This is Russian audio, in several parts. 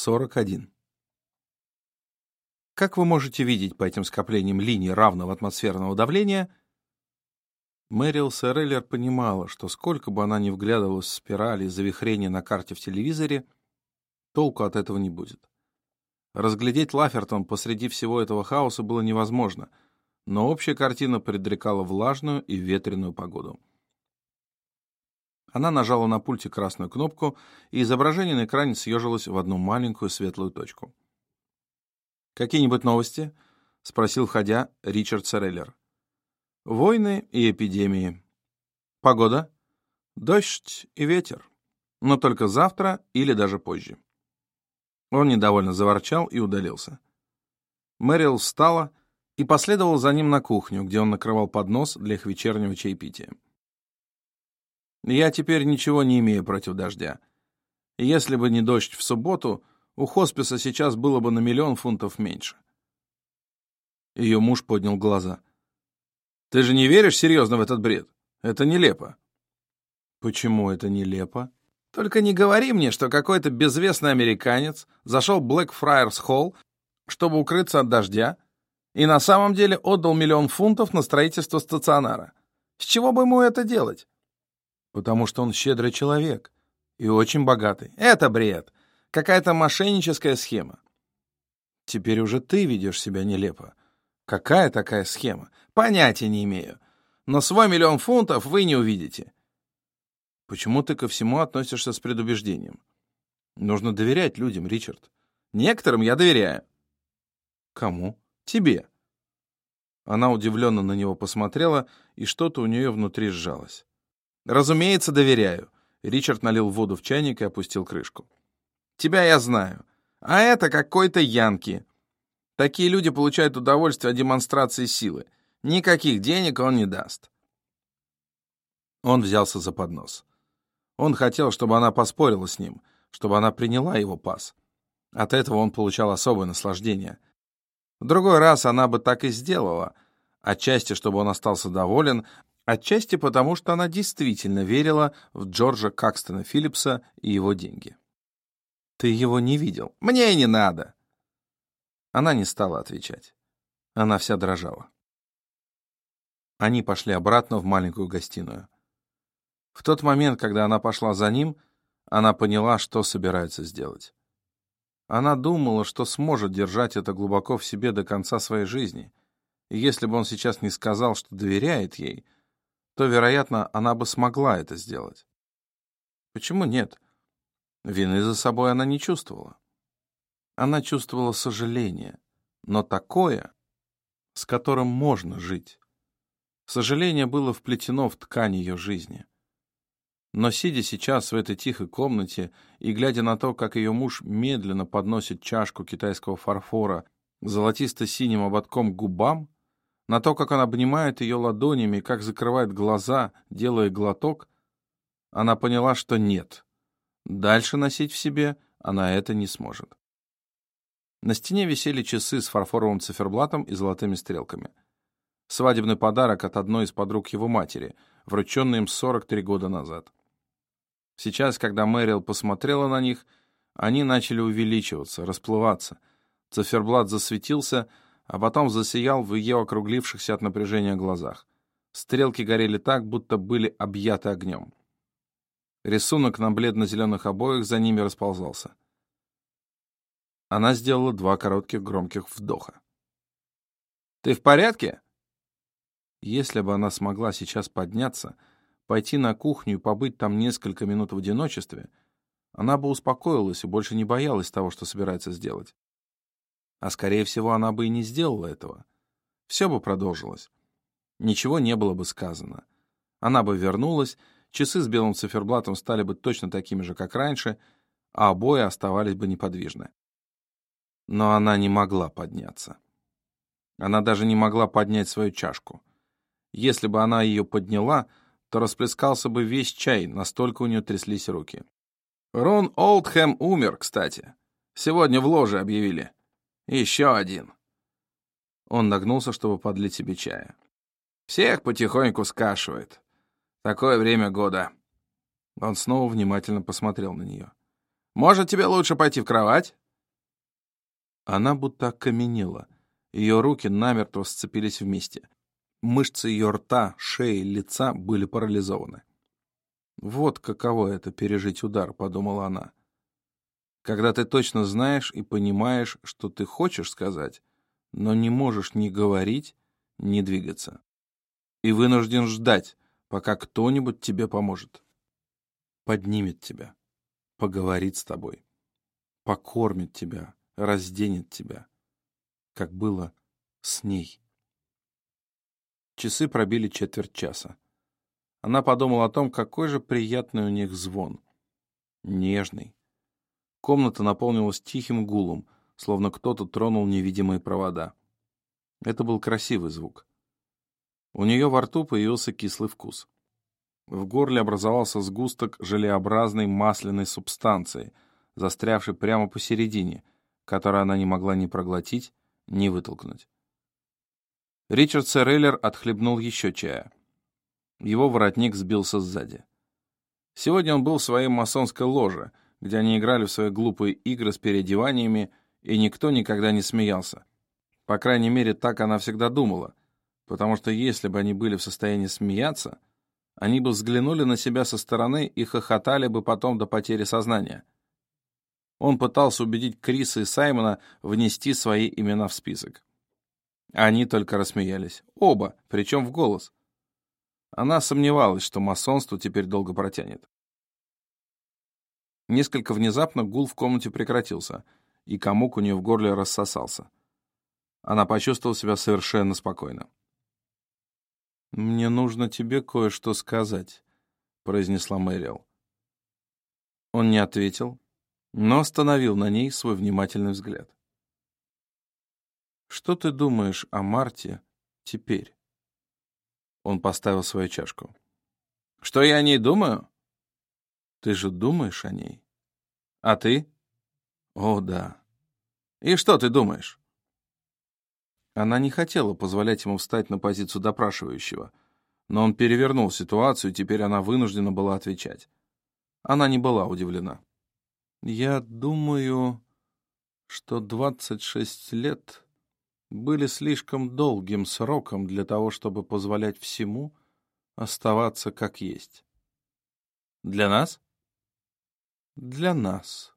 41. Как вы можете видеть по этим скоплениям линий равного атмосферного давления, Мэрил Сэреллер понимала, что сколько бы она ни вглядывалась в спирали и завихрения на карте в телевизоре, толку от этого не будет. Разглядеть Лафертон посреди всего этого хаоса было невозможно, но общая картина предрекала влажную и ветреную погоду. Она нажала на пульте красную кнопку, и изображение на экране съежилось в одну маленькую светлую точку. «Какие-нибудь новости?» — спросил, входя, Ричард Сореллер. «Войны и эпидемии. Погода? Дождь и ветер. Но только завтра или даже позже». Он недовольно заворчал и удалился. Мэрил встала и последовала за ним на кухню, где он накрывал поднос для их вечернего чаепития. Я теперь ничего не имею против дождя. Если бы не дождь в субботу, у хосписа сейчас было бы на миллион фунтов меньше. Ее муж поднял глаза. «Ты же не веришь серьезно в этот бред? Это нелепо». «Почему это нелепо?» «Только не говори мне, что какой-то безвестный американец зашел в Блэкфрайерс Холл, чтобы укрыться от дождя, и на самом деле отдал миллион фунтов на строительство стационара. С чего бы ему это делать?» Потому что он щедрый человек и очень богатый. Это бред. Какая-то мошенническая схема. Теперь уже ты ведешь себя нелепо. Какая такая схема? Понятия не имею. Но свой миллион фунтов вы не увидите. Почему ты ко всему относишься с предубеждением? Нужно доверять людям, Ричард. Некоторым я доверяю. Кому? Тебе. Она удивленно на него посмотрела, и что-то у нее внутри сжалось. «Разумеется, доверяю». Ричард налил воду в чайник и опустил крышку. «Тебя я знаю. А это какой-то Янки. Такие люди получают удовольствие от демонстрации силы. Никаких денег он не даст». Он взялся за поднос. Он хотел, чтобы она поспорила с ним, чтобы она приняла его пас. От этого он получал особое наслаждение. В другой раз она бы так и сделала, отчасти, чтобы он остался доволен, Отчасти потому, что она действительно верила в Джорджа Какстона Филлипса и его деньги. «Ты его не видел. Мне и не надо!» Она не стала отвечать. Она вся дрожала. Они пошли обратно в маленькую гостиную. В тот момент, когда она пошла за ним, она поняла, что собирается сделать. Она думала, что сможет держать это глубоко в себе до конца своей жизни. И если бы он сейчас не сказал, что доверяет ей — то, вероятно, она бы смогла это сделать. Почему нет? Вины за собой она не чувствовала. Она чувствовала сожаление, но такое, с которым можно жить. Сожаление было вплетено в ткань ее жизни. Но сидя сейчас в этой тихой комнате и глядя на то, как ее муж медленно подносит чашку китайского фарфора золотисто-синим ободком к губам, на то, как он обнимает ее ладонями, как закрывает глаза, делая глоток, она поняла, что нет. Дальше носить в себе она это не сможет. На стене висели часы с фарфоровым циферблатом и золотыми стрелками. Свадебный подарок от одной из подруг его матери, врученный им 43 года назад. Сейчас, когда Мэрил посмотрела на них, они начали увеличиваться, расплываться. Циферблат засветился — а потом засиял в ее округлившихся от напряжения глазах. Стрелки горели так, будто были объяты огнем. Рисунок на бледно-зеленых обоях за ними расползался. Она сделала два коротких громких вдоха. «Ты в порядке?» Если бы она смогла сейчас подняться, пойти на кухню и побыть там несколько минут в одиночестве, она бы успокоилась и больше не боялась того, что собирается сделать. А скорее всего, она бы и не сделала этого. Все бы продолжилось. Ничего не было бы сказано. Она бы вернулась, часы с белым циферблатом стали бы точно такими же, как раньше, а обои оставались бы неподвижны. Но она не могла подняться. Она даже не могла поднять свою чашку. Если бы она ее подняла, то расплескался бы весь чай, настолько у нее тряслись руки. Рон Олдхэм умер, кстати. Сегодня в ложе объявили. Еще один. Он нагнулся, чтобы подлить себе чая. Всех потихоньку скашивает. Такое время года. Он снова внимательно посмотрел на нее. «Может, тебе лучше пойти в кровать? Она будто окаменела. Ее руки намертво сцепились вместе. Мышцы ее рта, шеи, лица были парализованы. «Вот каково это — пережить удар», — подумала она. «Когда ты точно знаешь и понимаешь, что ты хочешь сказать, но не можешь ни говорить, ни двигаться. И вынужден ждать, пока кто-нибудь тебе поможет. Поднимет тебя, поговорит с тобой, покормит тебя, разденет тебя, как было с ней. Часы пробили четверть часа. Она подумала о том, какой же приятный у них звон. Нежный. Комната наполнилась тихим гулом, словно кто-то тронул невидимые провода. Это был красивый звук. У нее во рту появился кислый вкус. В горле образовался сгусток желеобразной масляной субстанции, застрявшей прямо посередине, которую она не могла ни проглотить, ни вытолкнуть. Ричард Серейлер отхлебнул еще чая. Его воротник сбился сзади. Сегодня он был в своей масонской ложе, где они играли в свои глупые игры с переодеваниями, и никто никогда не смеялся. По крайней мере, так она всегда думала, потому что если бы они были в состоянии смеяться, они бы взглянули на себя со стороны и хохотали бы потом до потери сознания. Он пытался убедить Криса и Саймона внести свои имена в список. Они только рассмеялись. Оба, причем в голос. Она сомневалась, что масонство теперь долго протянет. Несколько внезапно гул в комнате прекратился, и комок у нее в горле рассосался. Она почувствовала себя совершенно спокойно. «Мне нужно тебе кое-что сказать», — произнесла Мэрил. Он не ответил, но остановил на ней свой внимательный взгляд. «Что ты думаешь о Марте теперь?» Он поставил свою чашку. «Что я о ней думаю?» «Ты же думаешь о ней?» «А ты?» «О, да». «И что ты думаешь?» Она не хотела позволять ему встать на позицию допрашивающего, но он перевернул ситуацию, и теперь она вынуждена была отвечать. Она не была удивлена. «Я думаю, что 26 лет были слишком долгим сроком для того, чтобы позволять всему оставаться как есть». «Для нас?» «Для нас.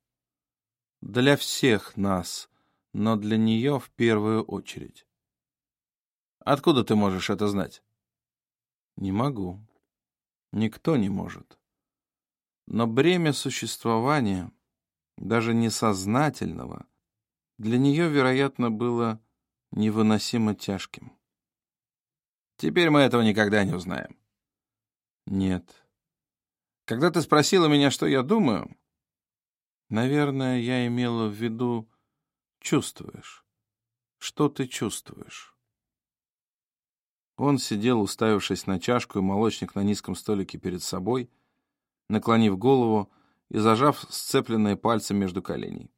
Для всех нас, но для нее в первую очередь. Откуда ты можешь это знать? Не могу. Никто не может. Но бремя существования, даже несознательного, для нее, вероятно, было невыносимо тяжким. Теперь мы этого никогда не узнаем. Нет. Когда ты спросила меня, что я думаю, наверное, я имела в виду чувствуешь? Что ты чувствуешь?» Он сидел, уставившись на чашку и молочник на низком столике перед собой, наклонив голову и зажав сцепленные пальцы между коленей.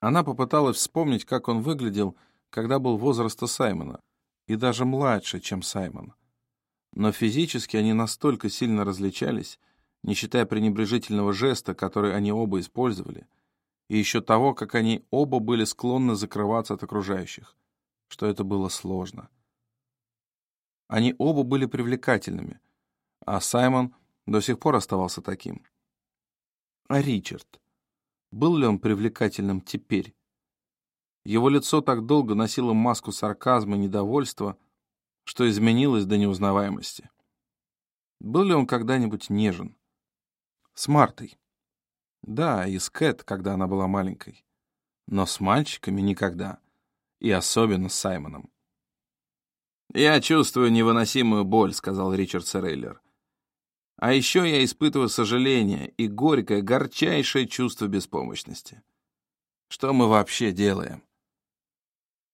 Она попыталась вспомнить, как он выглядел, когда был возраста Саймона, и даже младше, чем Саймон. Но физически они настолько сильно различались, не считая пренебрежительного жеста, который они оба использовали — и еще того, как они оба были склонны закрываться от окружающих, что это было сложно. Они оба были привлекательными, а Саймон до сих пор оставался таким. А Ричард? Был ли он привлекательным теперь? Его лицо так долго носило маску сарказма и недовольства, что изменилось до неузнаваемости. Был ли он когда-нибудь нежен? С Мартой. Да, и с Кэт, когда она была маленькой. Но с мальчиками никогда. И особенно с Саймоном. «Я чувствую невыносимую боль», — сказал Ричард Серейлер. «А еще я испытываю сожаление и горькое, горчайшее чувство беспомощности. Что мы вообще делаем?»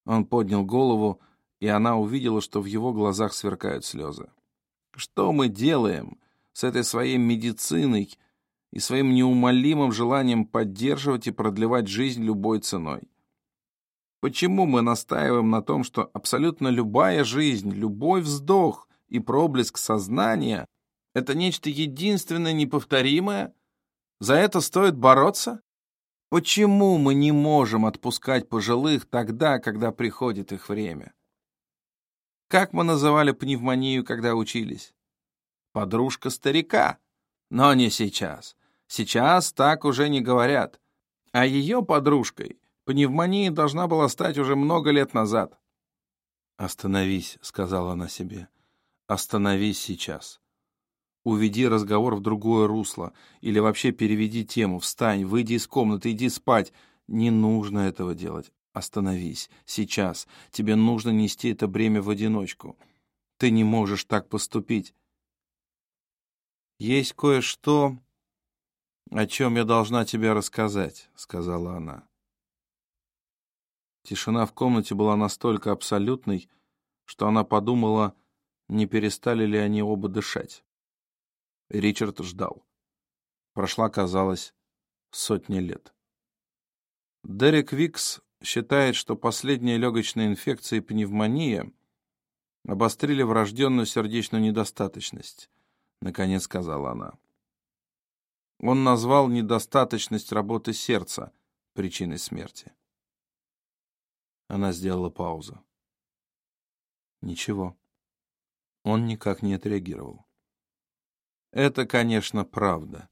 Он поднял голову, и она увидела, что в его глазах сверкают слезы. «Что мы делаем с этой своей медициной, и своим неумолимым желанием поддерживать и продлевать жизнь любой ценой. Почему мы настаиваем на том, что абсолютно любая жизнь, любой вздох и проблеск сознания — это нечто единственное неповторимое? За это стоит бороться? Почему мы не можем отпускать пожилых тогда, когда приходит их время? Как мы называли пневмонию, когда учились? Подружка старика. Но не сейчас. Сейчас так уже не говорят. А ее подружкой пневмония должна была стать уже много лет назад. «Остановись», — сказала она себе. «Остановись сейчас. Уведи разговор в другое русло. Или вообще переведи тему. Встань, выйди из комнаты, иди спать. Не нужно этого делать. Остановись. Сейчас. Тебе нужно нести это бремя в одиночку. Ты не можешь так поступить. Есть кое-что, о чем я должна тебе рассказать, сказала она. Тишина в комнате была настолько абсолютной, что она подумала, не перестали ли они оба дышать. Ричард ждал. Прошла, казалось, сотни лет. Дерек Викс считает, что последние легочные инфекции и пневмония обострили врожденную сердечную недостаточность, наконец сказала она. Он назвал недостаточность работы сердца причиной смерти. Она сделала паузу. Ничего. Он никак не отреагировал. Это, конечно, правда.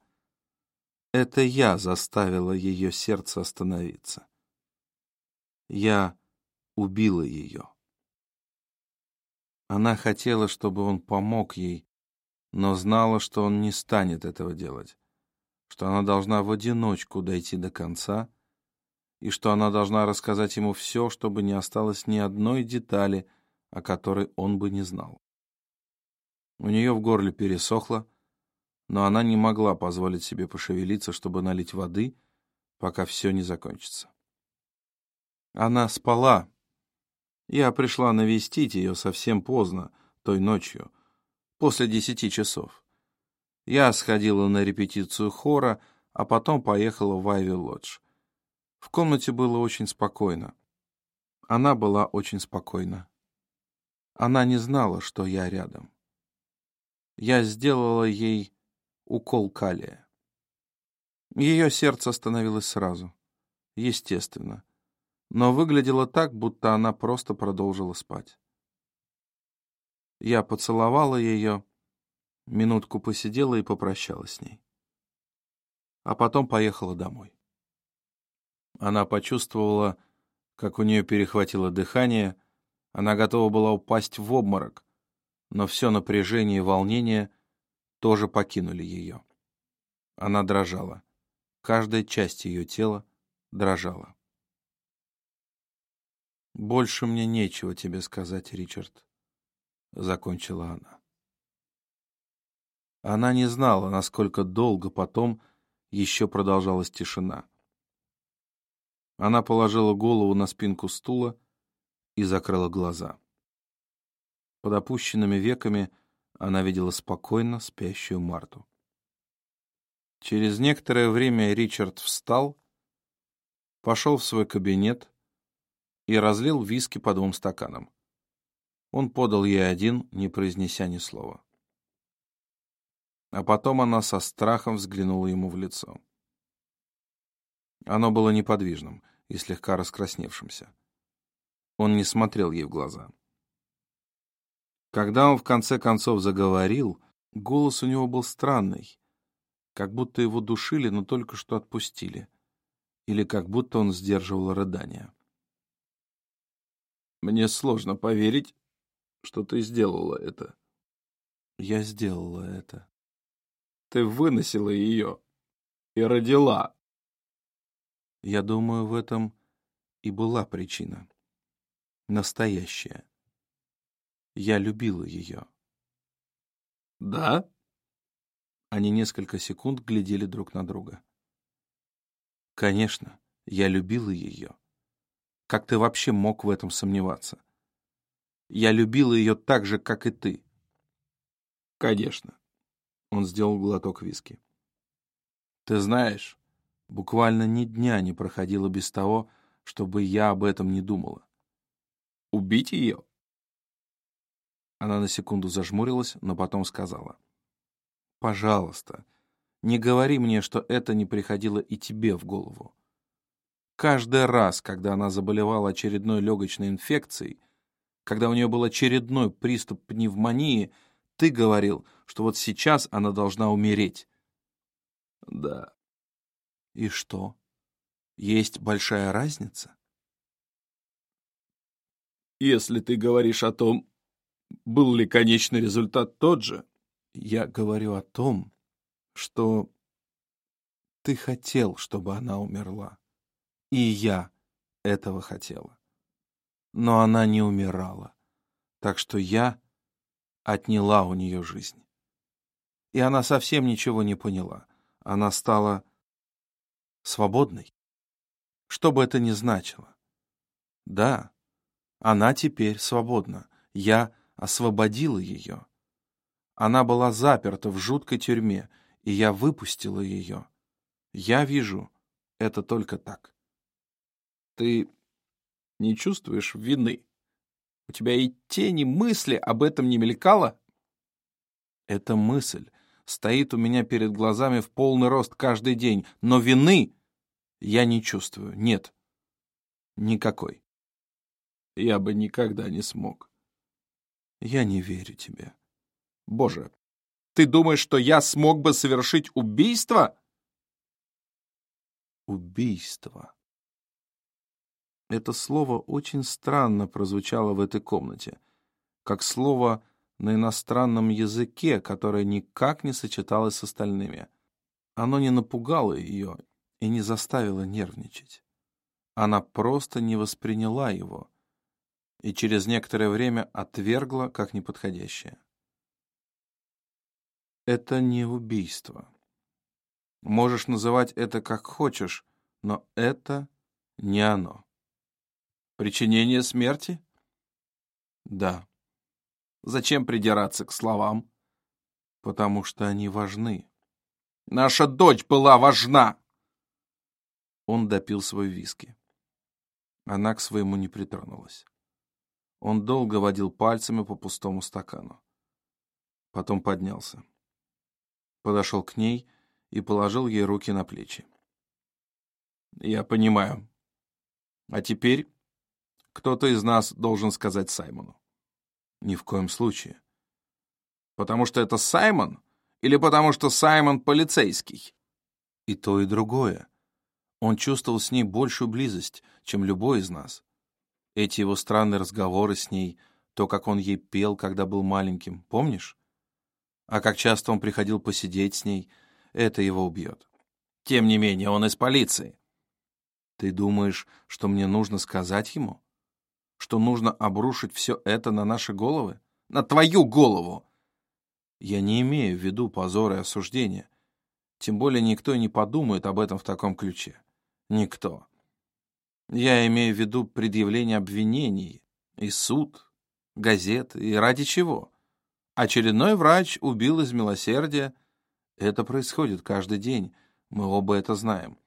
Это я заставила ее сердце остановиться. Я убила ее. Она хотела, чтобы он помог ей, но знала, что он не станет этого делать, что она должна в одиночку дойти до конца и что она должна рассказать ему все, чтобы не осталось ни одной детали, о которой он бы не знал. У нее в горле пересохло, но она не могла позволить себе пошевелиться, чтобы налить воды, пока все не закончится. Она спала. Я пришла навестить ее совсем поздно, той ночью, после десяти часов. Я сходила на репетицию хора, а потом поехала в Айви-Лодж. В комнате было очень спокойно. Она была очень спокойна. Она не знала, что я рядом. Я сделала ей укол калия. Ее сердце остановилось сразу. Естественно. Но выглядело так, будто она просто продолжила спать. Я поцеловала ее, минутку посидела и попрощалась с ней. А потом поехала домой. Она почувствовала, как у нее перехватило дыхание, она готова была упасть в обморок, но все напряжение и волнение тоже покинули ее. Она дрожала. Каждая часть ее тела дрожала. «Больше мне нечего тебе сказать, Ричард», — закончила она. Она не знала, насколько долго потом еще продолжалась тишина. Она положила голову на спинку стула и закрыла глаза. Под опущенными веками — она видела спокойно спящую Марту. Через некоторое время Ричард встал, пошел в свой кабинет и разлил виски по двум стаканам. Он подал ей один, не произнеся ни слова. А потом она со страхом взглянула ему в лицо. Оно было неподвижным и слегка раскрасневшимся. Он не смотрел ей в глаза. Когда он в конце концов заговорил, голос у него был странный, как будто его душили, но только что отпустили, или как будто он сдерживал рыдания. «Мне сложно поверить, что ты сделала это». «Я сделала это». «Ты выносила ее и родила». Я думаю, в этом и была причина. Настоящая. Я любила ее. «Да?» Они несколько секунд глядели друг на друга. «Конечно, я любила ее. Как ты вообще мог в этом сомневаться? Я любила ее так же, как и ты». «Конечно». Он сделал глоток виски. «Ты знаешь, буквально ни дня не проходило без того, чтобы я об этом не думала. Убить ее?» Она на секунду зажмурилась, но потом сказала. «Пожалуйста, не говори мне, что это не приходило и тебе в голову. Каждый раз, когда она заболевала очередной легочной инфекцией, когда у нее был очередной приступ пневмонии, ты говорил, что вот сейчас она должна умереть. Да. И что? Есть большая разница? Если ты говоришь о том, был ли конечный результат тот же, я говорю о том, что ты хотел, чтобы она умерла. И я этого хотела. Но она не умирала. Так что я отняла у нее жизнь. И она совсем ничего не поняла. Она стала свободной. Что бы это ни значило. Да, она теперь свободна. Я освободила ее. Она была заперта в жуткой тюрьме, и я выпустила ее. Я вижу это только так. Ты не чувствуешь вины? У тебя и тени мысли об этом не мелькало? Эта мысль стоит у меня перед глазами в полный рост каждый день, но вины я не чувствую. Нет. Никакой. Я бы никогда не смог. Я не верю тебе. Боже, ты думаешь, что я смог бы совершить убийство? убийство. Это слово очень странно прозвучало в этой комнате, как слово на иностранном языке, которое никак не сочеталось с остальными. Оно не напугало ее и не заставило нервничать. Она просто не восприняла его и через некоторое время отвергла как неподходящее. Это не убийство. Можешь называть это как хочешь, но это не оно. Причинение смерти? Да. Зачем придираться к словам? Потому что они важны. Наша дочь была важна. Он допил свой виски. Она к своему не притронулась. Он долго водил пальцами по пустому стакану. Потом поднялся. Подошел к ней и положил ей руки на плечи. «Я понимаю. А теперь кто-то из нас должен сказать Саймону». «Ни в коем случае». «Потому что это Саймон? Или потому что Саймон полицейский?» «И то, и другое. Он чувствовал с ней большую близость, чем любой из нас. Эти его странные разговоры с ней, то, как он ей пел, когда был маленьким, помнишь? А как часто он приходил посидеть с ней — это его убьет. Тем не менее, он из полиции. Ты думаешь, что мне нужно сказать ему? Что нужно обрушить все это на наши головы? На твою голову! Я не имею в виду позор и осуждение. Тем более никто не подумает об этом в таком ключе. Никто. Я имею в виду предъявление обвинений и суд, газет, и ради чего? Очередной врач убил из милосердия это происходит каждый день. Мы оба это знаем.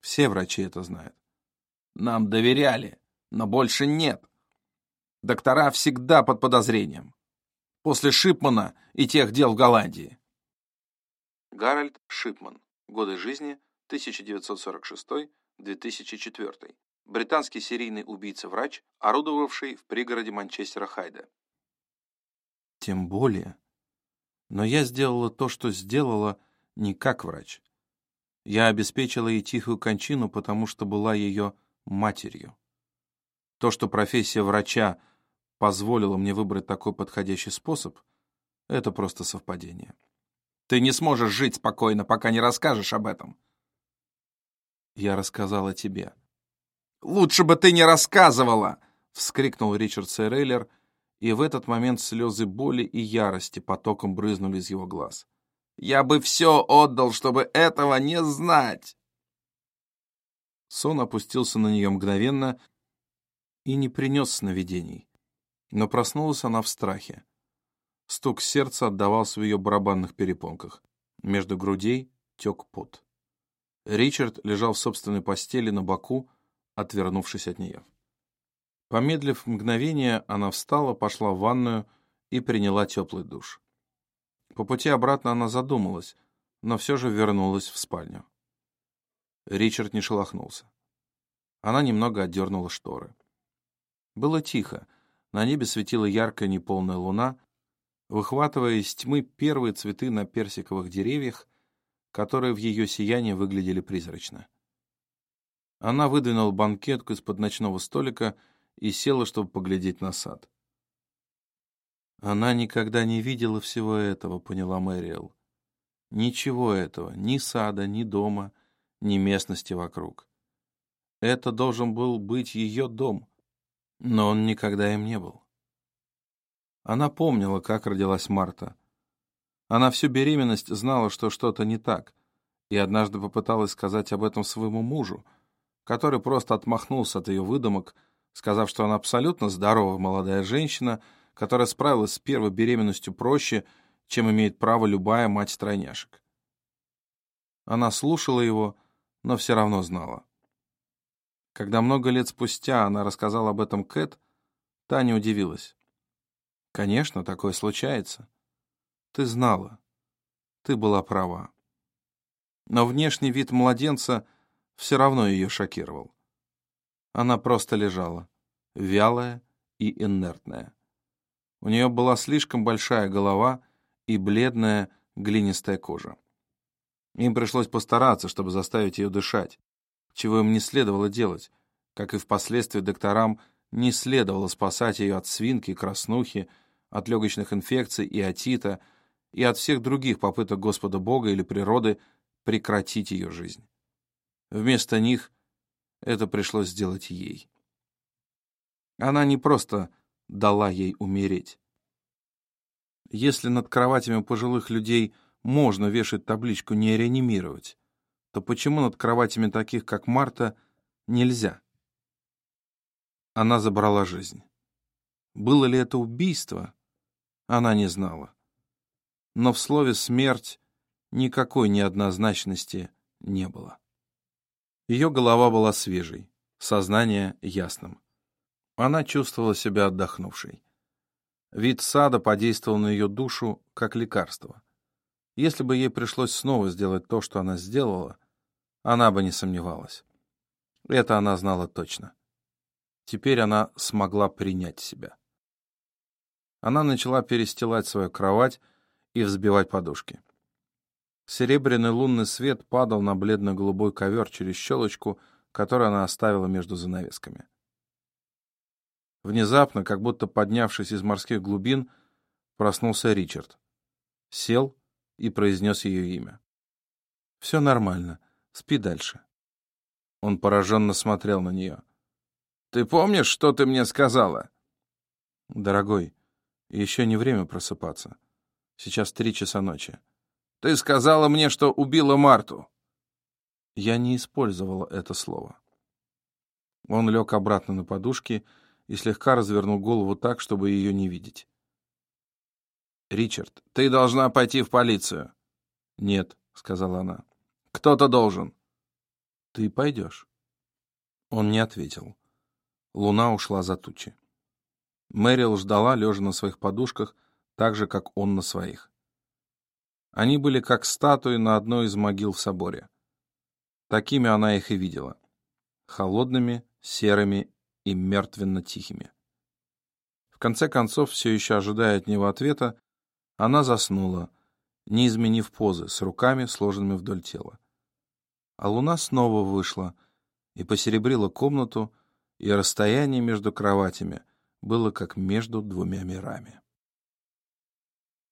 Все врачи это знают. Нам доверяли, но больше нет. Доктора всегда под подозрением. После Шипмана и тех дел в Голландии. Гарольд Шипман. Годы жизни 1946-2004. Британский серийный убийца-врач, орудовавший в пригороде Манчестера Хайда. Тем более, но я сделала то, что сделала, не как врач. Я обеспечила ей тихую кончину, потому что была ее матерью. То, что профессия врача позволила мне выбрать такой подходящий способ, это просто совпадение. Ты не сможешь жить спокойно, пока не расскажешь об этом. Я рассказала тебе. «Лучше бы ты не рассказывала!» — вскрикнул Ричард Сейрейлер — и в этот момент слезы боли и ярости потоком брызнули из его глаз. «Я бы все отдал, чтобы этого не знать!» Сон опустился на нее мгновенно и не принес сновидений. Но проснулась она в страхе. Стук сердца отдавался в ее барабанных перепонках. Между грудей тек пот. Ричард лежал в собственной постели на боку, отвернувшись от нее. Помедлив мгновение, она встала, пошла в ванную и приняла теплый душ. По пути обратно она задумалась, но все же вернулась в спальню. Ричард не шелохнулся. Она немного отдернула шторы. Было тихо. На небе светила яркая неполная луна, выхватывая из тьмы первые цветы на персиковых деревьях, которые в ее сиянии выглядели призрачно. Она выдвинула банкетку из-под ночного столика и села, чтобы поглядеть на сад. Она никогда не видела всего этого, поняла Мэриэл. Ничего этого, ни сада, ни дома, ни местности вокруг. Это должен был быть ее дом, но он никогда им не был. Она помнила, как родилась Марта. Она всю беременность знала, что что-то не так, и однажды попыталась сказать об этом своему мужу, который просто отмахнулся от ее выдумок, сказав, что она абсолютно здоровая молодая женщина, которая справилась с первой беременностью проще, чем имеет право любая мать тройняшек. Она слушала его, но все равно знала. Когда много лет спустя она рассказала об этом Кэт, Таня удивилась. Конечно, такое случается. Ты знала. Ты была права. Но внешний вид младенца все равно ее шокировал. Она просто лежала, вялая и инертная. У нее была слишком большая голова и бледная глинистая кожа. Им пришлось постараться, чтобы заставить ее дышать, чего им не следовало делать, как и впоследствии докторам не следовало спасать ее от свинки, краснухи, от легочных инфекций и отита, и от всех других попыток Господа Бога или природы прекратить ее жизнь. Вместо них это пришлось сделать ей. Она не просто дала ей умереть. Если над кроватями пожилых людей можно вешать табличку «не реанимировать», то почему над кроватями таких, как Марта, нельзя? Она забрала жизнь. Было ли это убийство? она не знала. Но в слове «смерть» никакой неоднозначности не было. Ее голова была свежей, сознание ясным. Она чувствовала себя отдохнувшей. Вид сада подействовал на ее душу как лекарство. Если бы ей пришлось снова сделать то, что она сделала, она бы не сомневалась. Это она знала точно. Теперь она смогла принять себя. Она начала перестилать свою кровать и взбивать подушки. Серебряный лунный свет падал на бледно-голубой ковер через щелочку, которую она оставила между занавесками. Внезапно, как будто поднявшись из морских глубин, проснулся Ричард. Сел и произнес ее имя. «Все нормально. Спи дальше». Он пораженно смотрел на нее. «Ты помнишь, что ты мне сказала?» «Дорогой, еще не время просыпаться. Сейчас три часа ночи. Ты сказала мне, что убила Марту. Я не использовала это слово. Он лег обратно на подушки и слегка развернул голову так, чтобы ее не видеть. «Ричард, ты должна пойти в полицию». «Нет», — сказала она. «Кто-то должен». «Ты пойдешь». Он не ответил. Луна ушла за тучи. Мэрил ждала, лежа на своих подушках, так же, как он на своих. Они были как статуи на одной из могил в соборе. Такими она их и видела. Холодными, серыми и мертвенно-тихими. В конце концов, все еще ожидая от него ответа, она заснула, не изменив позы, с руками, сложенными вдоль тела. А луна снова вышла и посеребрила комнату и расстояние между кроватями — было как между двумя мирами.